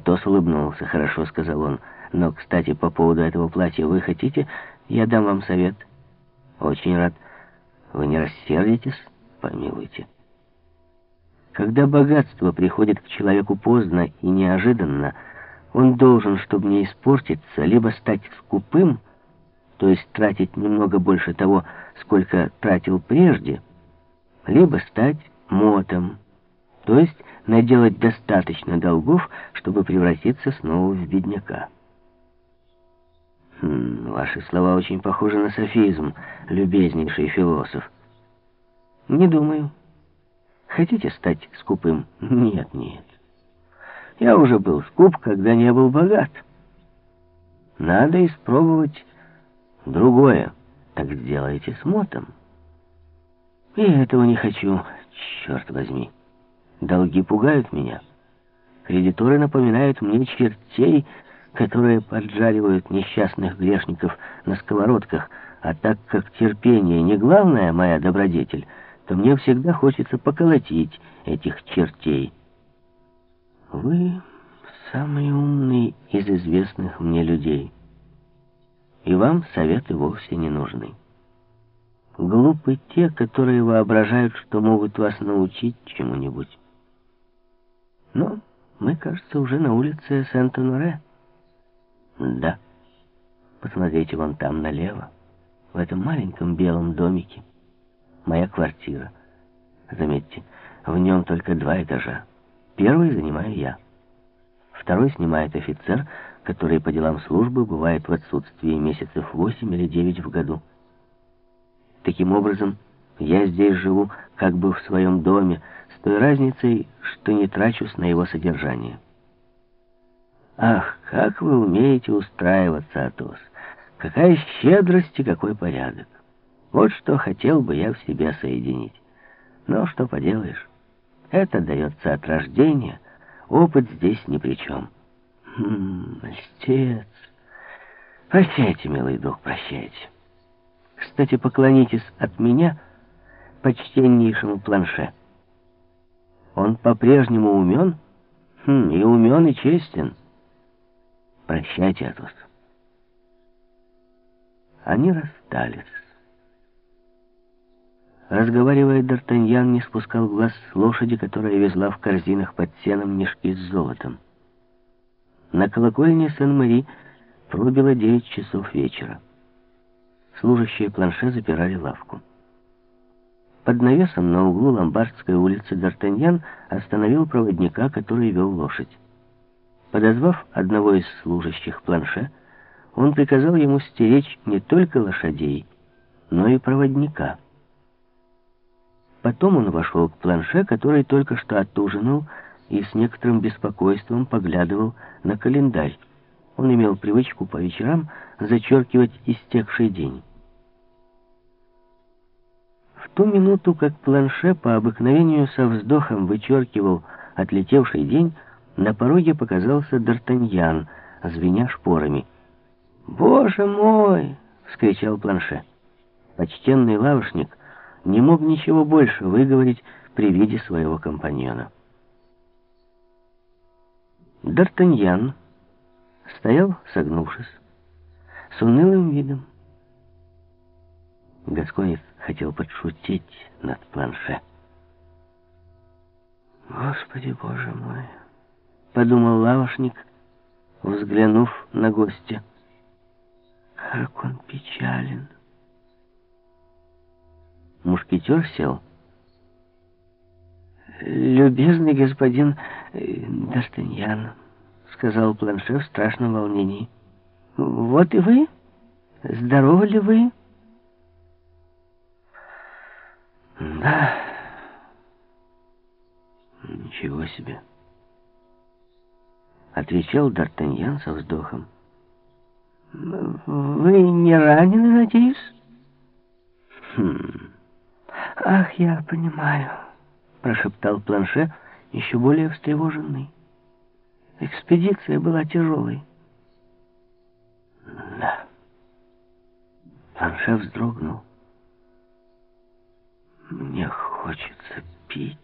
Атос улыбнулся. «Хорошо», — сказал он. «Но, кстати, по поводу этого платья вы хотите? Я дам вам совет». «Очень рад. Вы не рассердитесь? Помилуйте». Когда богатство приходит к человеку поздно и неожиданно, он должен, чтобы не испортиться, либо стать скупым, то есть тратить немного больше того, сколько тратил прежде, либо стать мотом, то есть наделать достаточно долгов, чтобы превратиться снова в бедняка. Хм, ваши слова очень похожи на софизм, любезнейший философ. Не думаю. Хотите стать скупым? Нет, нет. Я уже был скуп, когда не был богат. Надо испробовать другое. Так сделайте с мотом. И этого не хочу, черт возьми. Долги пугают меня. Кредиторы напоминают мне чертей, которые поджаривают несчастных грешников на сковородках, а так как терпение не главная моя добродетель, то мне всегда хочется поколотить этих чертей. Вы самый умный из известных мне людей, и вам советы вовсе не нужны. Глупы те, которые воображают, что могут вас научить чему-нибудь. Но мы, кажется, уже на улице Сент-Оноре. Да. Посмотрите вон там налево, в этом маленьком белом домике моя квартира. Заметьте, в нем только два этажа. Первый занимаю я. Второй снимает офицер, который по делам службы бывает в отсутствии месяцев восемь или девять в году. Таким образом, я здесь живу как бы в своем доме, с той разницей, что не трачусь на его содержание. Ах, как вы умеете устраиваться, Атос! Какая щедрость и какой порядок! Вот что хотел бы я в себе соединить. Но что поделаешь, это дается от рождения, опыт здесь ни при чем. Хм, льстец. Прощайте, милый друг, прощайте. Кстати, поклонитесь от меня почтеннейшему планше. Он по-прежнему умен, хм, и умен, и честен. Прощайте, Атос. Они расстались. Разговаривая, Д'Артаньян не спускал глаз с лошади, которая везла в корзинах под сеном мешки с золотом. На колокольне Сен-Мари пробило девять часов вечера. Служащие планше запирали лавку. Под навесом на углу Ломбардской улицы Д'Артаньян остановил проводника, который вел лошадь. Подозвав одного из служащих планше, он приказал ему стеречь не только лошадей, но и проводника — Потом он вошел к планше, который только что отужинал и с некоторым беспокойством поглядывал на календарь. Он имел привычку по вечерам зачеркивать истекший день. Ту минуту, как планше по обыкновению со вздохом вычеркивал отлетевший день, на пороге показался Д'Артаньян, звеня шпорами. «Боже мой!» — вскричал планше. Почтенный лавочник не мог ничего больше выговорить при виде своего компаньона. Д'Артаньян стоял, согнувшись, с унылым видом. Гасконец хотел подшутить над планше. «Господи, боже мой!» — подумал лавошник, взглянув на гостя. «Как он печален!» Мушкетер сел. «Любезный господин э, Д'Артаньян», — сказал Планше в страшном волнении. «Вот и вы? Здоровы ли вы?» «Да, ничего себе», — отвечал Д'Артаньян со вздохом. «Вы не ранены, надеюсь?» «Хм...» «Ах, я понимаю», — прошептал Планше, еще более встревоженный. Экспедиция была тяжелой. Да. Планше вздрогнул. Хочется пить.